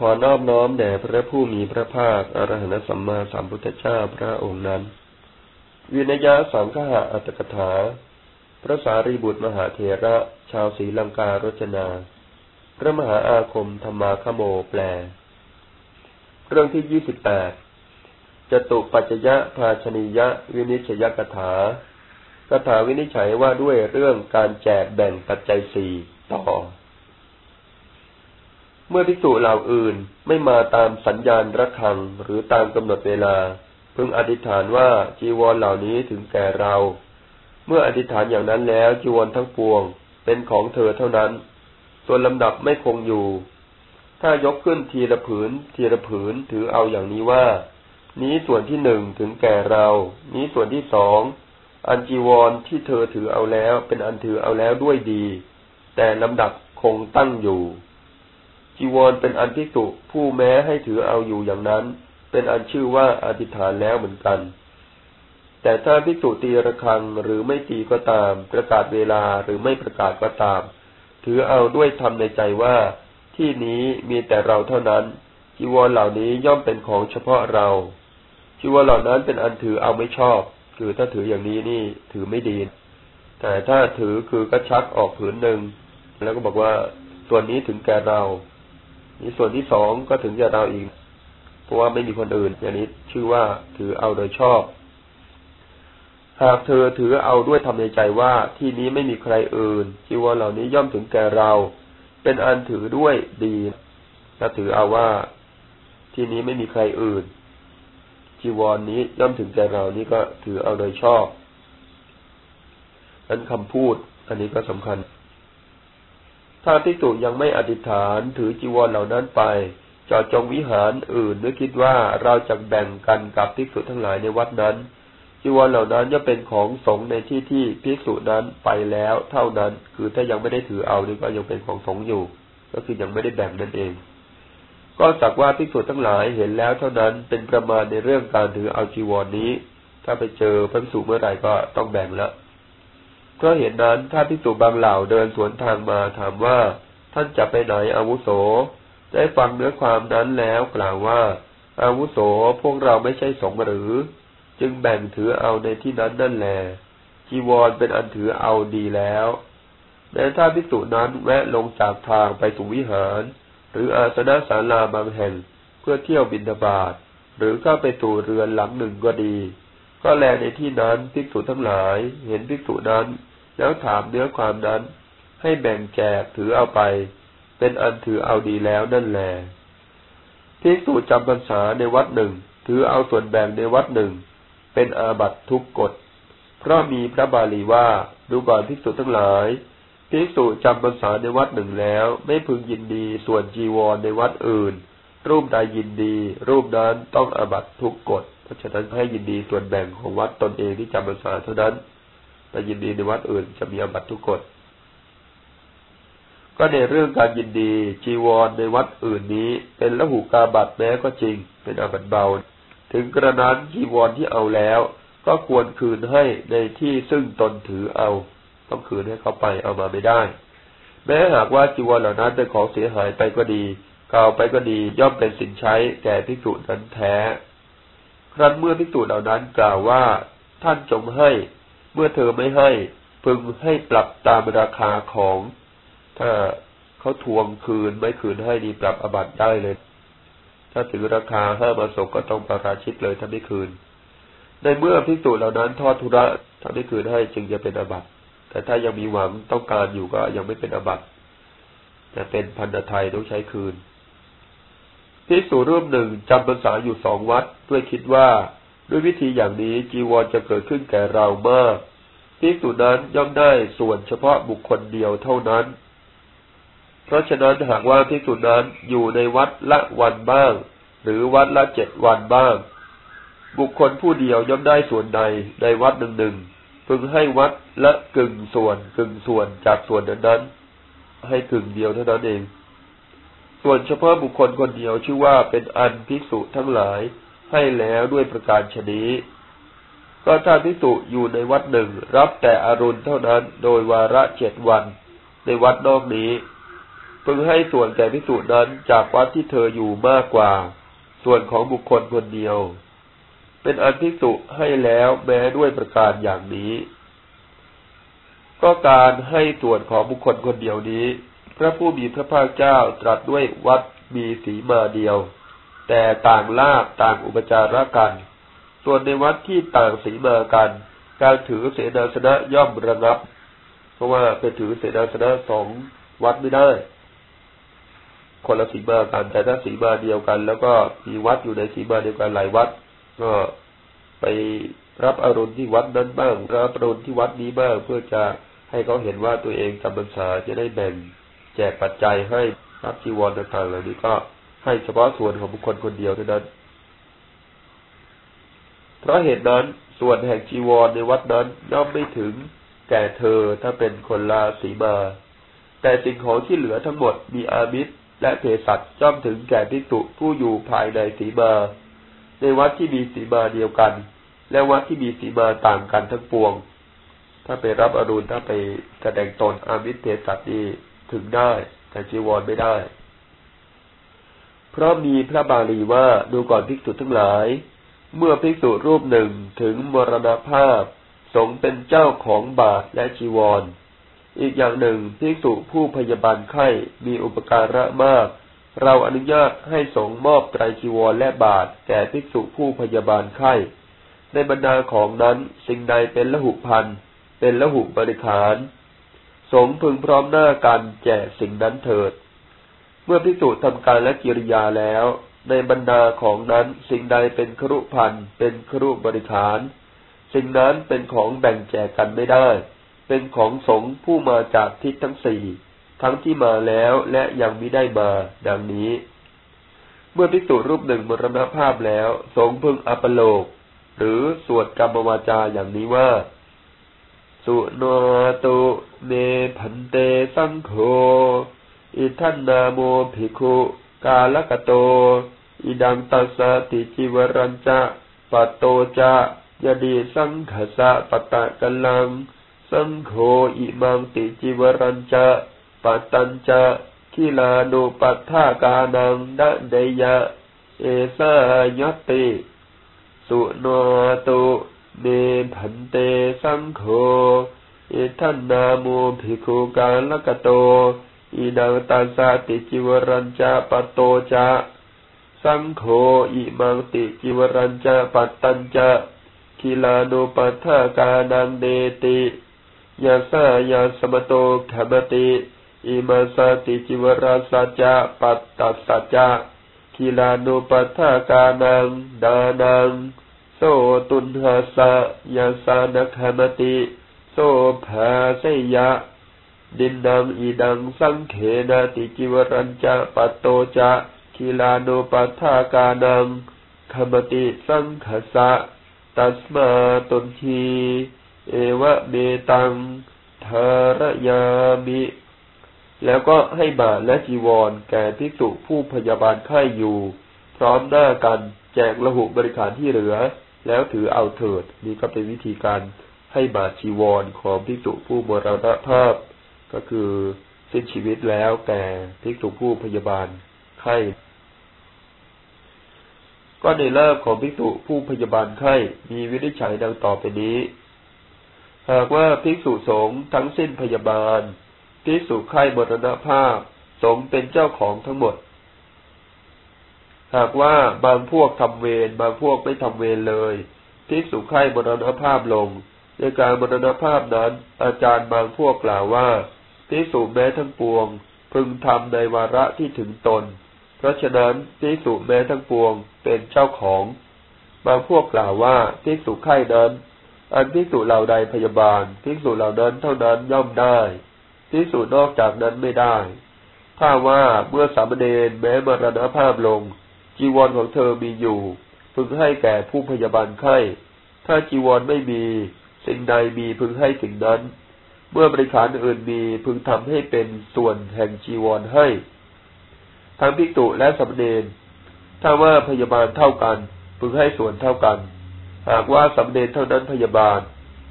ขอนอบน้อมแด่พระผู้มีพระภาคอรหันตสัมมาสัมพุทธเจ้าพระองค์นั้น วินยะสังฆะอัตถกถา พระสารีบุตรมหาเถระ ชาวศรีลังการจนา พระมหาอาคมธรรมาคโมแปล เรื่องที่ยี่สิบแปดจตุปัจจยะภาชนียะ วินิจยกถากถาวินิจฉัยว่าด้วยเรื่องการแจกแบ่งปัจจัยสี่ต่อ เมื่อภิกษุเหล่าอื่นไม่มาตามสัญญาณระฆังหรือตามกำหนดเวลา พึงอธิษฐานว่าจีวรเหล่านี้ถึงแก่เรา เมื่ออธิษฐานอย่างนั้นแล้วจีวรทั้งปวง เป็นของเธอเท่านั้น ส่วนลำดับไม่คงอยู่ ถ้ายกขึ้นทีละผืน ทีละผืนถือเอาอย่างนี้ว่า นี้ส่วนที่หนึ่งถึงแก่เรา นี้ส่วนที่สองอันจีวรที่เธอถือเอาแล้ว เป็นอันถือเอาแล้วด้วยดี แต่ลำดับคงตั้งอยู่ จีวรเป็นอันพิสุผู้แม้ให้ถือเอาอยู่อย่างนั้น เป็นอันชื่อว่าอธิษฐานแล้วเหมือนกัน แต่ถ้าพิสุตีระฆังหรือไม่ตีก็ตาม ประกาศเวลาหรือไม่ประกาศก็ตาม ถือเอาด้วยทำในใจว่า ที่นี้มีแต่เราเท่านั้น จีวรเหล่านี้ย่อมเป็นของเฉพาะเรา จีวรเหล่านั้นเป็นอันถือเอาไม่ชอบ คือถ้าถืออย่างนี้นี่ถือไม่ดี แต่ถ้าถือคือก็ชักออกผืนหนึ่งแล้วก็บอกว่าส่วนนี้ถึงแก่เรา นี่ส่วนที่สองก็ถึงจะเราอีก เพราะว่าไม่มีคนอื่น อย่างนี้ชื่อว่าถือเอาโดยชอบ หากเธอถือเอาด้วยทำในใจว่าที่นี้ไม่มีใครอื่นจีวรเหล่านี้ย่อมถึงแก่เรา เป็นอันถือด้วยดีถ้าถือเอาว่าที่นี้ไม่มีใครอื่น จีวรนนี้ย่อมถึงแก่เรานี่ก็ถือเอาโดยชอบนั้นคำพูด อันนี้ก็สำคัญ ถ้าภิกษุยังไม่อธิษฐานถือจีวรเหล่านั้นไปจอดจงวิหารอื่นด้วยคิดว่าเราจะแบ่งกันกับภิกษุทั้งหลายในวัดนั้นจีวรเหล่านั้นจะเป็นของสงในที่ที่ภิกษุนั้นไปแล้วเท่านั้น คือถ้ายังไม่ได้ถือเอานี่ก็ยังเป็นของสงอยู่ ก็คือยังไม่ได้แบ่งนั่นเอง ก็สักว่าภิกษุทั้งหลายเห็นแล้วเท่านั้นเป็นประมาณในเรื่องการถือเอาจีวรนนี้ ถ้าไปเจอพระภิกษุเมื่อไหร่ก็ต้องแบ่งแล้ว เพราะเหตุนนั้นถ้าพิสุบางเหล่าเดินสวนทางมาถามว่า ท่านจะไปไหนอาวุโส ได้ฟังเนื้อความนั้นแล้วกล่าวว่า อาวุโสพวกเราไม่ใช่สงหรือ จึงแบ่งถือเอาในที่นั้นนั่นแหละจีวรเป็นอันถือเอาดีแล้วแม้ถ้าพิสุนั้นแวะลงจากทางไปสู่วิหาร หรืออาสนะศาลาบางแห่ง เพื่อเที่ยวบินทบาทหรือเข้าไปสู่เรือนหลังหนึ่งก็ดี ก็แลในที่นั้นภิกษุทั้งหลาย เห็นภิกษุนั้น แล้วถามเนื้อความนั้น ให้แบ่งแจกถือเอาไป เป็นอันถือเอาดีแล้วนั่นแหละภิกษุจำพรรษาในวัดหนึ่ง ถือเอาส่วนแบ่งในวัดหนึ่ง เป็นอาบัตทุกกฎ เพราะมีพระบาลีว่าดูก่อนภิกษุทั้งหลายภิกษุจำพรรษาในวัดหนึ่งแล้ว ไม่พึงยินดีส่วนจีวรในวัดอื่น รูปใดยินดี รูปนั้นต้องอาบัตทุกกฎ เพราะฉะนั้นให้ยินดีส่วนแบ่งของวัดตนเองที่จำพรรษาเท่านั้นแต่ยินดีในวัดอื่นจะมีอบัตทุกกฎก็ในเรื่องการยินดีจีวรในวัดอื่นนี้ เป็นละหูกาบัตแม้ก็จริง เป็นอาบัตเบา ถึงกระนั้นจีวรที่เอาแล้ว ก็ควรคืนให้ในที่ซึ่งตนถือเอา ต้องคืนให้เขาไปเอามาไม่ได้ แม้หากว่าจีวรเหล่านั้นเป็นของเสียหายไปก็ดีเก่าไปก็ดีย่อมเป็นสินใช้แก่พิจุนั้นแท้ ครั้นเมื่อพิสูจุเหล่านั้นกล่าวว่าท่านจงให้ เมื่อเธอไม่ให้ พึงให้ปรับตามราคาของ ถ้าเขาทวงคืนไม่คืนให้ดีปรับอบัตได้เลย ถ้าถือราคาห้ามาศกก็ต้องประราชิตเลยถ้าไม่คืน ในเมื่อพิสูจน์เหล่านั้นทอดทุระถ้าไม่คืนให้จึงจะเป็นอบัตแต่ถ้ายังมีหวังต้องการอยู่ก็ยังไม่เป็นอบัตแต่เป็นพันธไทยต้องใช้คืน พิสูจรูปหนึ่งจำพรรษาอยู่สองวัดด้วยคิดว่าด้วยวิธีอย่างนี้จีวรจะเกิดขึ้นแก่เรามากภิกษุนั้นย่อมได้ส่วนเฉพาะบุคคลเดียวเท่านั้น เพราะฉะนั้นหากว่าภิกษุนั้นอยู่ในวัดละวันบ้าง หรือวัดละเจ็ดวันบ้าง บุคคลผู้เดียวย่อมได้ส่วนใดในวัดหนึ่งหนึ่งพึงให้วัดละกึ่งส่วนกึ่งส่วนจากส่วนนั้นนั้นให้กึ่งเดียวเท่านั้นเอง ส่วนเฉพาะบุคคลคนเดียวชื่อว่าเป็นอันภิกษุทั้งหลายให้แล้วด้วยประการชนี้ก็ถ้าพิสุอยู่ในวัดหนึ่งรับแต่อรุณเท่านั้นโดยวาระเจ็ดวัน ในวัดนอกนี้พึงให้ส่วนแก่ภิกษุนั้นจากวัดที่เธออยู่มากกว่า ส่วนของบุคคลคนเดียว เป็นอันภิกษุให้แล้วแม้ด้วยประการอย่างนี้ ก็การให้ส่วนของบุคคลคนเดียวนี้ พระผู้มีพระภาคเจ้าตรัสด้วยวัดมีสีมาเดียว แต่ต่างลาบต่างอุปจาระกัน ส่วนในวัดที่ต่างสีมากัน การถือเสนาสนะย่อมระงับ เพราะว่าไปถือเสนาสนะสองวัดไม่ได้ คนละสีมากัน แต่ถ้าสีมาเดียวกัน แล้วก็มีวัดอยู่ในสีมาเดียวกันหลายวัด ก็ไปรับอารมณ์ที่วัดนั้นบ้างรับอารมณ์ที่วัดนี้บ้างเพื่อจะให้เขาเห็นว่าตัวเองจำพรรษาจะได้แบ่ง แจกปัจจัยให้รับจีวรต่างๆเหล่านี้ก็ให้เฉพาะส่วนของบุคคลคนเดียวเท่านั้น เพราะเหตุนั้นส่วนแห่งจีวรในวัดนั้นย่อมไม่ถึงแก่เธอถ้าเป็นคนลาสีมา แต่สิ่งของที่เหลือทั้งหมดมีอามิตรและเภสัชย่อมถึงแก่พิสุผู้อยู่ภายในสีมา ในวัดที่มีสีมาเดียวกัน และวัดที่มีสีมาต่างกันทั้งปวง ถ้าไปรับอรุณถ้าไปแสดงตนอามิตรเภสัชนี่ ถึงได้ แต่จีวรไม่ได้ เพราะมีพระบาลีว่าดูก่อนภิกษุทั้งหลาย เมื่อภิกษุรูปหนึ่งถึงมรณภาพ สงเป็นเจ้าของบาทและจีวร อีกอย่างหนึ่งภิกษุผู้พยาบาลไข้มีอุปการะมาก เราอนุญาตให้สงมอบไตรจีวรและบาทแก่ภิกษุผู้พยาบาลไข้ในบรรดาของนั้นสิ่งใดเป็นละหุพันเป็นละหุบริขาร สงพึงพร้อมหน้ากันแจกสิ่งนั้นเถิด เมื่อภิกษุทำการและกิริยาแล้ว ในบรรดาของนั้นสิ่งใดเป็นครุพันเป็นครุบริขาร สิ่งนั้นเป็นของแบ่งแจกกันไม่ได้ เป็นของสงผู้มาจากทิศทั้งสี่ทั้งที่มาแล้วและยังมิได้มา ดังนี้ เมื่อพิสูจน์รูปหนึ่งมรณภาพแล้ว สงพึงอัปโลก หรือสวดกรรมวาจาอย่างนี้ว่า สุโนตุเมพันเตสังโฆอิทันนาโมภิกขุกาลกโต อิดังตัสสติจิวรัญจะปัตโตจะยดีสังขสะปตะกัลัง สังโฆอิมังติจิวรัญจะปัตตัญจะคิลานุปัฏฐากานังดะเดยะ เอสายติ สุโนตุเมผันเต สังโฆเอทันนาโมภิกขุกาลกโตอิดังตัสสติจิวรัญจะปัตโตจะ สังโฆอิมังติจิวรัญจะปัตตัญจะคิลานุปัฏฐากานังเดติยาสายาสมโตขมติอิมาสติจิวราสัจจะปัตตสัจจะคิลานุปัฏฐากานังดานัง โสตุนหาสะยาสานขมติ โสภาเสยะ ดินดังอีดังสังเขนาติจิวรัญจะปัตโตจะคิลานุปัฏฐากานังขมติสังขสะ ตัสมาตุนทีเอวะเมตังทารยามิแล้วก็ให้บาทและจีวรแก่ภิกษุผู้พยาบาลไข้อยู่ พร้อมหน้ากันแจกละหุบริการที่เหลือ แล้วถือเอาเถิด นี่ก็เป็นวิธีการให้บาทจีวรของภิกษุผู้มรณภาพ ก็คือสิ้นชีวิตแล้วแก่ภิกษุผู้พยาบาลไข้ก็ในเลิกของภิกษุผู้พยาบาลไข้มีวินิจฉัยดังต่อไปนี้ หากว่าภิกษุสงฆ์ทั้งสิ้นพยาบาลภิกษุไข้มรณภาพ สงฆ์เป็นเจ้าของทั้งหมด หากว่าบางพวกทำเวรบางพวกไม่ทำเวรเลยภิกษุไข้มรณภาพลง ในการมรณภาพนั้น อาจารย์บางพวกกล่าวว่าภิกษุแม้ทั้งปวง พึงทำในวาระที่ถึงตน เพราะฉะนั้นภิกษุแม้ทั้งปวงเป็นเจ้าของ บางพวกกล่าวว่าภิกษุไข้นั้น อันพิสูจเหล่าใดพยาบาลพิสูจเหล่านั้นเท่านั้นย่อมได้พิสูจนอกจากนั้นไม่ได้ ถ้าว่าเมื่อสามเณรแม้มรณภาพลง จีวรของเธอมีอยู่ พึงให้แก่ผู้พยาบาลไข้ ถ้าจีวรไม่มี สิ่งใดมีพึงให้สิ่งนั้น เมื่อบริขารอื่นมีพึงทำให้เป็นส่วนแห่งจีวรให้ ทั้งพิกตุและสามเณรถ้าว่าพยาบาลเท่ากัน พึงให้ส่วนเท่ากัน หากว่าสำเร็จเท่านั้นพยาบาล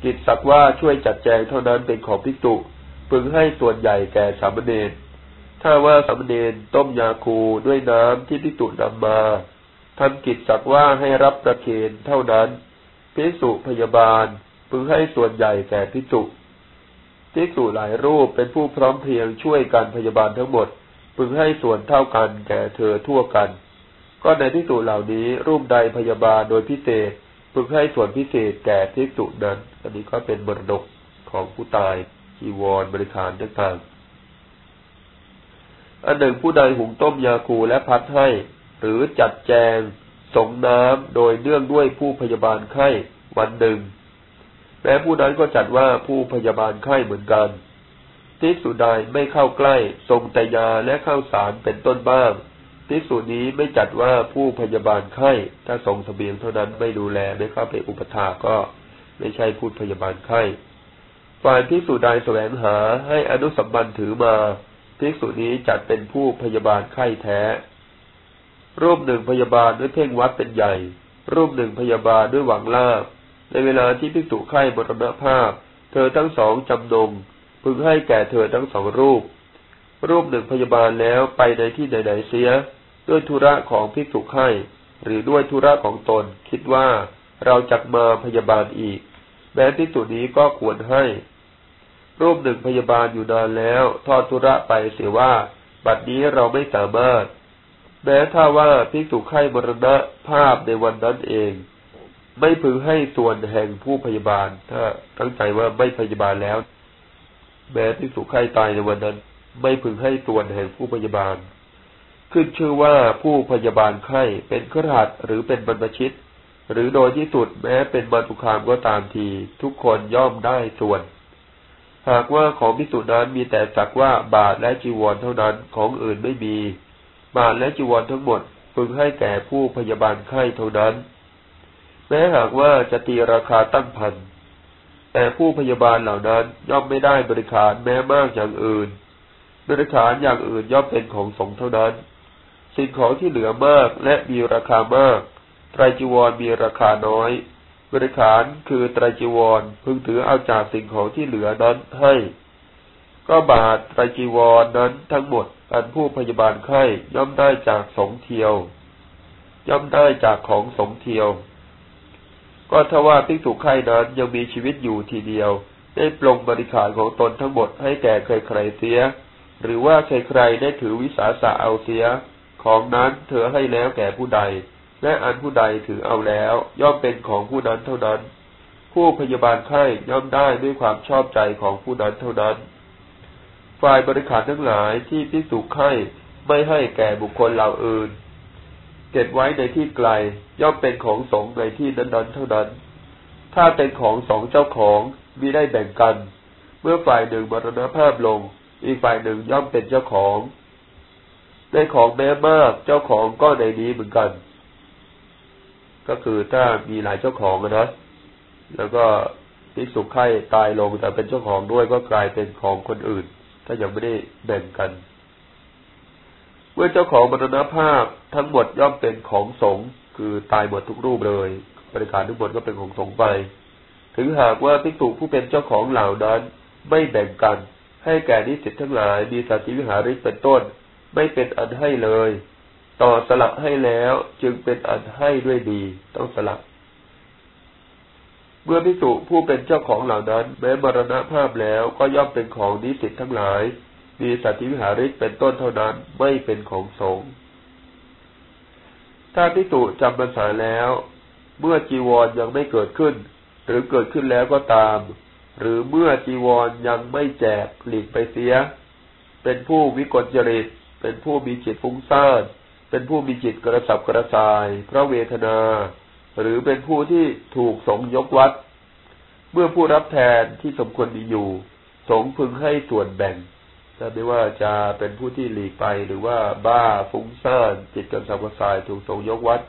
กิจสักว่าช่วยจัดแจงเท่านั้นเป็นของพิกตุ พึงให้ส่วนใหญ่แก่สามเณร ถ้าว่าสามเณรต้มยาคูด้วยน้ำที่พิจุนำมาทำกิจสักว่าให้รับประเคนเท่านั้นพิสุพยาบาลพึงให้ส่วนใหญ่แก่พิจุพิสุหลายรูปเป็นผู้พร้อมเพรียงช่วยกันพยาบาลทั้งหมด พึงให้ส่วนเท่ากันแก่เธอทั่วกัน ก็ในพิสุเหล่านี้รูปใดพยาบาลโดยพิเศษ พึงให้ส่วนพิเศษแก่พิสุนั้น อันนี้ก็เป็นมรดกของผู้ตายจีวรบริการต่างๆ อันหนึ่งผู้ใดหุงต้มยาคูและพัดให้ หรือจัดแจงสงน้ำโดยเนื่องด้วยผู้พยาบาลไข้วันหนึ่งแม้ผู้นั้นก็จัดว่าผู้พยาบาลไข้เหมือนกันทิสุใดไม่เข้าใกล้ทรงแต่ยาและเข้าสารเป็นต้นบ้างทิสุนี้ไม่จัดว่าผู้พยาบาลไข้ถ้าทรงสเสบียงเท่านั้นไม่ดูแลไม่เข้าไปอุปถาก็ไม่ใช่ผู้พยาบาลไข้ฝ่ายภิกษุใดแสวงหาให้อนุสัมบันถือมา ภิกษุนี้จัดเป็นผู้พยาบาลไข้แท้ รูปหนึ่งพยาบาลด้วยเพ่งวัดเป็นใหญ่ รูปหนึ่งพยาบาลด้วยหวังลาบ ในเวลาที่ภิกษุไข้บรณภาพ เธอทั้งสองจำนงพึงให้แก่เธอทั้งสองรูป รูปหนึ่งพยาบาลแล้วไปในที่ใดๆเสีย ด้วยธุระของภิกษุไข้หรือด้วยธุระของตนคิดว่าเราจักมาพยาบาลอีก แม้ภิกษุนี้ก็ควรให้ รูปหนึ่งพยาบาลอยู่นานแล้ว ทอดธุระไปเสียว่า บัดนี้เราไม่สามารถ แม้ถ้าว่าภิกษุไข้มรณะภาพในวันนั้นเอง ไม่พึงให้ส่วนแห่งผู้พยาบาล ถ้าตั้งใจว่าไม่พยาบาลแล้ว แม้ภิกษุไข้ตายในวันนั้น ไม่พึงให้ส่วนแห่งผู้พยาบาล ขึ้นชื่อว่าผู้พยาบาลไข้เป็นขรัดหรือเป็นบรรพชิต หรือโดยที่สุดแม้เป็นมาตุคามก็ตามที ทุกคนย่อมได้ส่วน หากว่าของพิสุนั้นมีแต่สักว่าบาทและจีวรเท่านั้นของอื่นไม่มี บาทและจีวรทั้งหมดพึงให้แก่ผู้พยาบาลไข้เท่านั้น แม้หากว่าจะตีราคาตั้งพันแต่ผู้พยาบาลเหล่านั้นย่อมไม่ได้บริการแม้มากอย่างอื่น บริการอย่างอื่นย่อมเป็นของสงเท่านั้น สิ่งของที่เหลือมากและมีราคามากไตรจีวรมีราคาน้อย บริขารคือไตรจีวรพึงถือเอาจากสิ่งของที่เหลือนั้นให้ ก็บาทไตรจีวรนั้นทั้งหมดอันผู้พยาบาลไข้ย่อมได้จากสงเทียว ย่อมได้จากของสงเทียว ก็ถ้าว่าภิกษุไข้นั้นยังมีชีวิตอยู่ทีเดียว ได้ปลงบริขารของตนทั้งหมดให้แก่ใครๆเสีย หรือว่าใครๆได้ถือวิสาสะเอาเสีย ของนั้นเธอให้แล้วแก่ผู้ใด และอันผู้ใดถือเอาแล้ว ย่อมเป็นของผู้นั้นเท่านั้น ผู้พยาบาลไข้ย่อมได้ด้วยความชอบใจของผู้นั้นเท่านั้น ฝ่ายบริขารทั้งหลายที่พิสุไข้ไม่ให้แก่บุคคลเหล่าอื่น เก็บไว้ในที่ไกล ย่อมเป็นของสงในที่นั้นๆเท่านั้น ถ้าเป็นของสองเจ้าของมิได้แบ่งกัน เมื่อฝ่ายหนึ่งมรณภาพลง อีกฝ่ายหนึ่งย่อมเป็นเจ้าของในของแม้มากเจ้าของก็ในนี้เหมือนกัน ก็คือถ้ามีหลายเจ้าของนะแล้วก็พิสุไข่ตายลงแต่เป็นเจ้าของด้วยก็กลายเป็นของคนอื่น ถ้ายังไม่ได้แบ่งกัน เมื่อเจ้าของบรรณภาพทั้งหมดย่อมเป็นของสงคือตายหมดทุกรูปเลยบริการทุกหมดก็เป็นของสงไป ถึงหากว่าพิสุผู้เป็นเจ้าของเหล่านั้นไม่แบ่งกัน ให้แก่นิสิตทั้งหลายมีสัตวิหาริกเป็นต้น ไม่เป็นอันให้เลย ต่อสละให้แล้วจึงเป็นอันให้ด้วยดี ต้องสละเมื่อพิสุผู้เป็นเจ้าของเหล่านั้น แม้มรณภาพแล้วก็ย่อมเป็นของนิสิตทั้งหลาย มีสัตวิหาริกเป็นต้นเท่านั้นไม่เป็นของสงฆ์ถ้าพิสุจำพรรษาแล้ว เมื่อจีวรยังไม่เกิดขึ้น หรือเกิดขึ้นแล้วก็ตาม หรือเมื่อจีวรยังไม่แจกหลีกไปเสีย เป็นผู้วิกลจริต เป็นผู้มีจิตฟุ้งซ่าน เป็นผู้มีจิตกระสับกระส่าย เพราะเวทนา หรือเป็นผู้ที่ถูกสงยกวัด เมื่อผู้รับแทนที่สมควรมีอยู่ สงพึงให้ส่วนแบ่งถ้าไม่ว่าจะเป็นผู้ที่หลีกไปหรือว่าบ้าฟุ้งซ่านจิตกระสับกระส่ายถูกสงยกวัด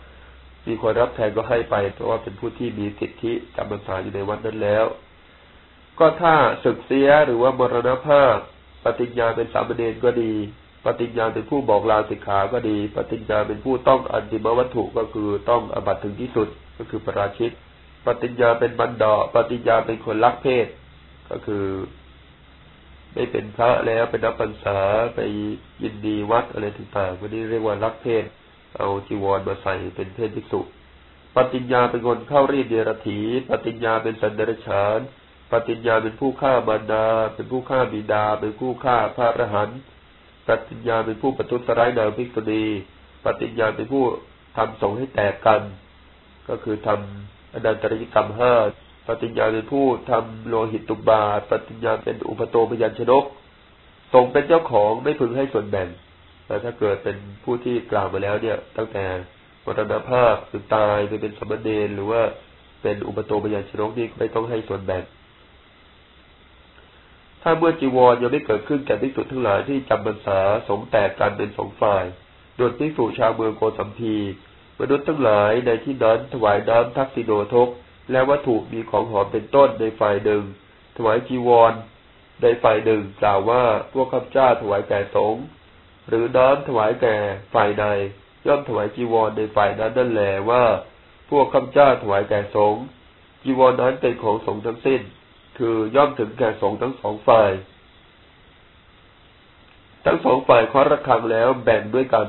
มีคนรับแทนก็ให้ไป เพราะว่าเป็นผู้ที่มีสิทธิจำพรรษาอยู่ในวัดนั้นแล้ว ก็ถ้าศึกเสียหรือว่ามรณภาพปฏิญญาเป็นสามเณรก็ดี ปฏิญญาเป็นผู้บอกลาสิกขาก็ดี ปฏิญญาเป็นผู้ต้องอันติมวัตถุก็คือต้องอบัตถึงที่สุดก็คือประราชิกปฏิญญาเป็นบันดาปฏิญญาเป็นคนรักเพศ ก็คือ ไม่เป็นพระแล้วเป็นนับพรรษาไปยินดีวัดอะไรต่างๆวันนี้เรียกว่ารักเพศ เอาจีวรมาใส่เป็นเพศภิกษุปฏิญญาเป็นคนเข้ารีดเดรถี ปฏิญญาเป็นสันเดรชาน ปฏิญญาเป็นผู้ฆ่ามารดา เป็นผู้ฆ่าบิดา เป็นผู้ฆ่าพระอรหันต์ ปฏิญญาเป็นผู้ประทุษร้ายนางภิกษุณีปฏิญญาเป็นผู้ทำสงให้แตกกัน ก็คือทำอนันตริยกรรมห้าปฏิญญาเป็นผู้ทำโลหิตตุบาปฏิญญาเป็นอุปโตพยัญชนกทรงเป็นเจ้าของไม่พึงให้ส่วนแบ่งแต่ถ้าเกิดเป็นผู้ที่กล่าวมาแล้วเนี่ย ตั้งแต่มรณภาพหรือตายไปเป็นสมณเณรหรือว่าเป็นอุปโตพยัญชนกนี่ไม่ต้องให้ส่วนแบ่ง ถ้าเมื่อจีวรยังไม่เกิดขึ้นแก่ที่สุดทั้งหลายที่จำพรรษาสงแตกกันเป็นสองฝ่ายโดยที่สู่ชาวเมืองโกสัมพีมนุษย์ทั้งหลายในที่นั้นถวายน้ำทักษิโดทก และวัตถุมีของหอมเป็นต้นในฝ่ายหนึ่ง ถวายจีวร ในฝ่ายหนึ่งกล่าวว่าพวกข้าพเจ้าถวายแก่สงฆ์หรือน้ำถวายแก่ฝ่ายใดย่อมถวายจีวรในฝ่ายนั้นนั่นแหละว่า พวกข้าพเจ้าถวายแก่สงฆ์จีวรนั้นเป็นของสงฆ์ทั้งสิ้น คือย่อมถึงแก่สงทั้งสองฝ่าย ทั้งสองฝ่ายคว้าระฆังแล้วแบ่งด้วยกัน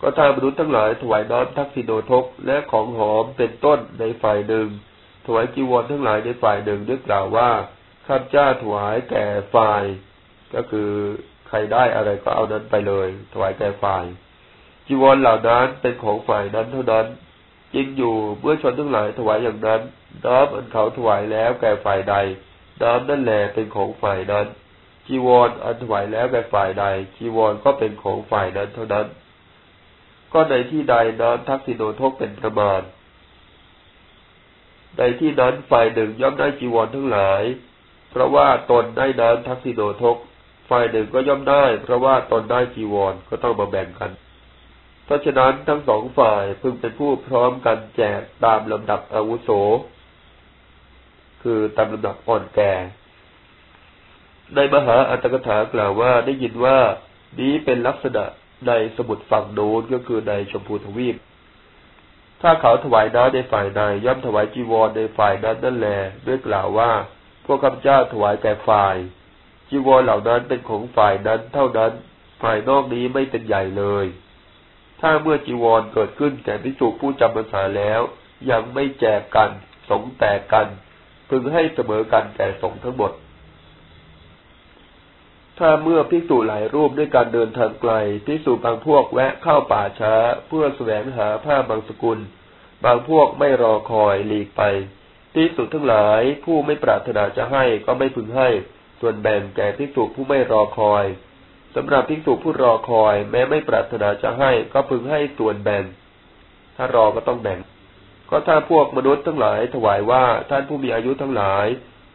ก็ทามนุษย์ทั้งหลายถวายน้ำทักษิโนทกและของหอมเป็นต้นในฝ่ายหนึ่ง ถวายจีวรทั้งหลายในฝ่ายหนึ่งด้วยกล่าวว่าข้าพเจ้าถวายแก่ฝ่าย ก็คือใครได้อะไรก็เอานั้นไปเลย ถวายแก่ฝ่าย จีวรเหล่านั้นเป็นของฝ่ายนั้นเท่านั้นจริงอยู่เมื่อชนทั้งหลายถวายอย่างนั้น น้ำอันเขาถวายแล้วแก่ฝ่ายใด น้ำนั่นแหละเป็นของฝ่ายนั้น จีวรอันถวายแล้วแก่ฝ่ายใด จีวรก็เป็นของฝ่ายนั้นเท่านั้น ก็ในที่ใดน้ำทักษิโนทกเป็นประมาณในที่นั้นฝ่ายหนึ่งย่อมได้จีวรทั้งหลาย เพราะว่าตนได้น้ำทักษิโนทก ฝ่ายหนึ่งก็ย่อมได้ เพราะว่าตนได้จีวรก็ต้องมาแบ่งกันเพราะฉะนั้นทั้งสองฝ่ายพึงเป็นผู้พร้อมกันแจกตามลำดับอาวุโส คือตามลำดับอ่อนแก่ในมหาอัตถกถากล่าวว่าได้ยินว่านี้เป็นลักษณะในสมุดฝั่งโน้นก็คือในชมพูทวีป ถ้าเขาถวายน้ำในฝ่ายใดย่อมถวายจีวรในฝ่ายนั้นนั่นแหละด้วยกล่าวว่า พวกข้าพเจ้าถวายแก่ฝ่าย จีวรเหล่านั้นเป็นของฝ่ายนั้นเท่านั้น ฝ่ายนอกนี้ไม่เป็นใหญ่เลย ถ้าเมื่อจีวรเกิดขึ้นแก่พิสุผู้จำพรรษาแล้ว ยังไม่แจกกัน สงแตกกัน พึงให้เสมอกันแก่สงทั้งหมด ถ้าเมื่อพิสูจหลายรูปด้วยการเดินทางไกลพิสูจบางพวกแวะเข้าป่าช้า เพื่อแสวงหาผ้าบางสกุล บางพวกไม่รอคอยหลีกไปพิสูจทั้งหลายผู้ไม่ปรารถนาจะให้ก็ไม่พึงให้ ส่วนแบ่งแก่พิสูจผู้ไม่รอคอยสำหรับภิกษุผู้รอคอย แม้ไม่ปรารถนาจะให้ ก็พึงให้ส่วนแบ่ง ถ้ารอก็ต้องแบ่ง ก็ถ้าพวกมนุษย์ทั้งหลายถวายว่าท่านผู้มีอายุทั้งหลาย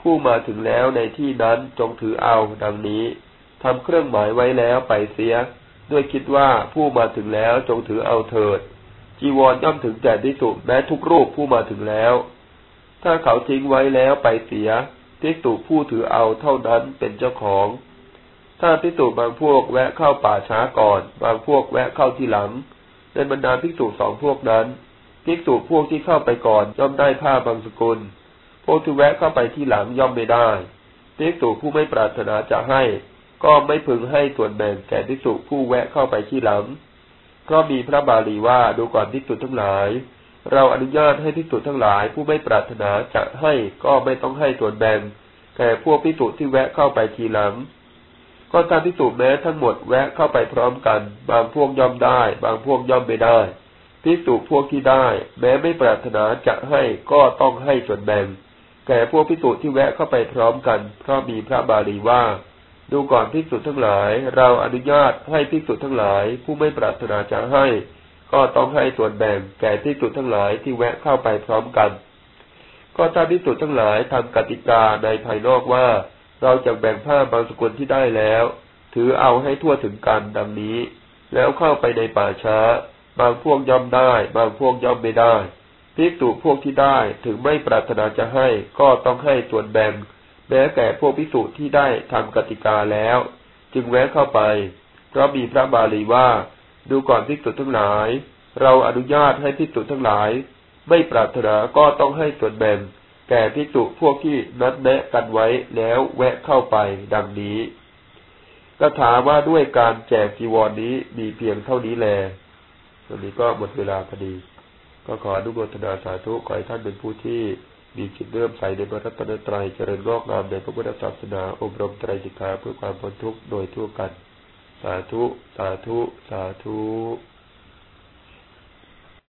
ผู้มาถึงแล้วในที่นั้นจงถือเอาดังนี้ทำเครื่องหมายไว้แล้วไปเสีย ด้วยคิดว่าผู้มาถึงแล้วจงถือเอาเถิด จีวรย่อมถึงแก่ที่สุดแม้ทุกรูปผู้มาถึงแล้ว ถ้าเขาทิ้งไว้แล้วไปเสียที่สุผู้ถือเอาเท่านั้นเป็นเจ้าของ ถ้าพิสูจบางพวกแวะเข้าป่าช้าก่อน บางพวกแวะเข้าที่หลังในบรรดาภิกษุสองพวกนั้น ภิกษุพวกที่เข้าไปก่อนย่อมได้ผ้าบางสกุล พวกที่แวะเข้าไปที่หลังย่อมไม่ได้ภิกษุผู้ไม่ปรารถนาจะให้ ก็ไม่พึงให้ส่วนแบ่งแก่ภิกษุผู้แวะเข้าไปที่หลัง เพราะมีพระบาลีว่าดูก่อนภิกษุทั้งหลาย เราอนุญาตให้ภิกษุทั้งหลาย ผู้ไม่ปรารถนาจะให้ก็ไม่ต้องให้ส่วนแบ่งแก่พวกภิกษุที่แวะเข้าไปทีหลัง ก็ตามที่สูแม้ทั้งหมดแวะเข้าไปพร้อมกัน บางพวกย่อมได้ บางพวกย่อมไม่ได้ พิสูจพวกที่ได้ แม้ไม่ปรารถนาจะให้ก็ต้องให้ส่วนแบ่ง แก่พวกพิสูจที่แวะเข้าไปพร้อมกัน เพราะมีพระบาลีว่า ดูก่อนพิสูจทั้งหลาย เราอนุญาตให้พิสูจทั้งหลาย ผู้ไม่ปรารถนาจะให้ ก็ต้องให้ส่วนแบ่ง แก่พิสูจทั้งหลายที่แวะเข้าไปพร้อมกัน ก็ถ้าพิสูจทั้งหลายทำกติกาในภายนอกว่า เราจะแบ่งผ้าบางสกุลที่ได้แล้ว ถือเอาให้ทั่วถึงกันดังนี้ แล้วเข้าไปในป่าช้า บางพวกย่อมได้ บางพวกย่อมไม่ได้พิกตุพวกที่ได้ถึงไม่ปรารถนาจะให้ก็ต้องให้ส่วนแบ่ง แม้แก่พวกพิสุที่ได้ทำกติกาแล้ว จึงแวะเข้าไป เพราะมีพระบาลีว่า ดูก่อนพิกตุทั้งหลาย เราอนุญาตให้พิกตุทั้งหลาย ไม่ปรารถนาก็ต้องให้ส่วนแบ่ง แก่พิจุพวกที่นัดแนะกันไว้แล้วแวะเข้าไปดังนี้ก็ถามว่าด้วยการแจกจีวรนนี้มีเพียงเท่านี้แล ตอนนี้ก็หมดเวลาพอดี ก็ขออนุโมทนาสาธุขอให้ท่านเป็นผู้ที่มีจิตเริ่มใสในพระรัตนตรัยเจริญงอกงามในพระพุทธศาสนาอบรมไตรสิกขาเพื่อความพ้นทุกข์โดยทั่วกัน สาธุ สาธุ สาธุ